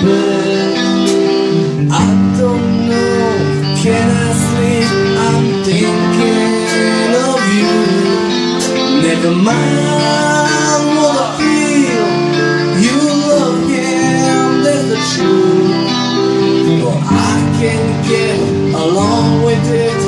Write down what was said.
I don't know, can I sleep? I'm thinking of you Never mind what I feel You love him, that's the truth But I can get along with it